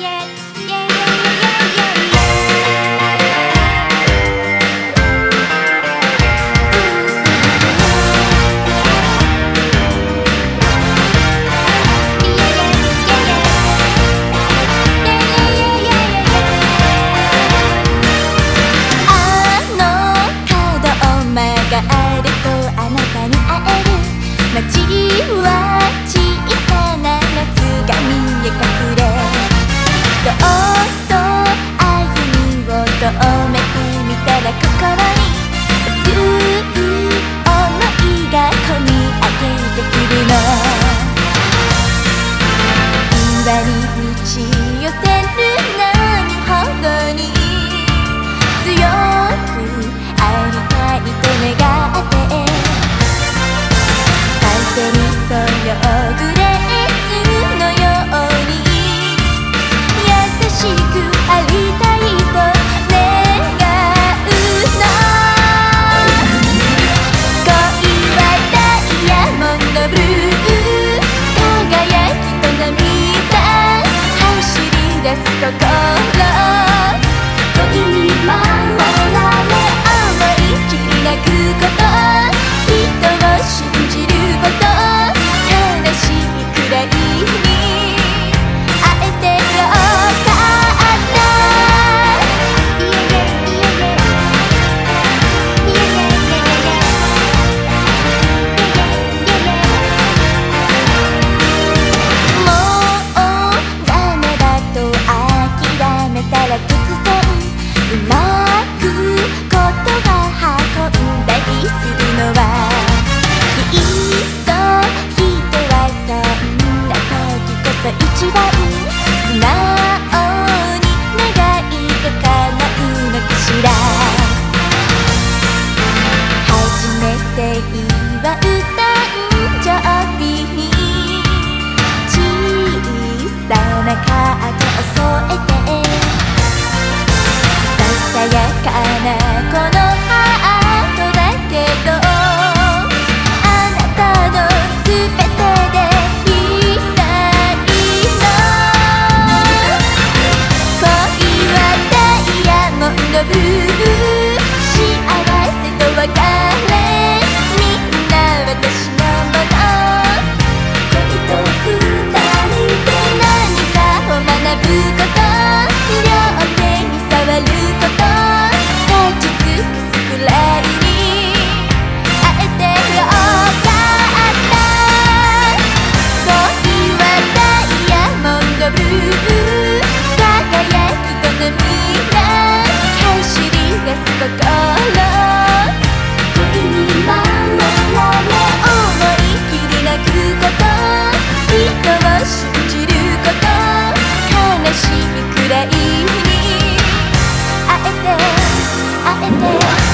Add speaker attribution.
Speaker 1: yeah. 中からやかなこのハートだけどあなたの全てでいたいの恋はダイヤモンドブルーて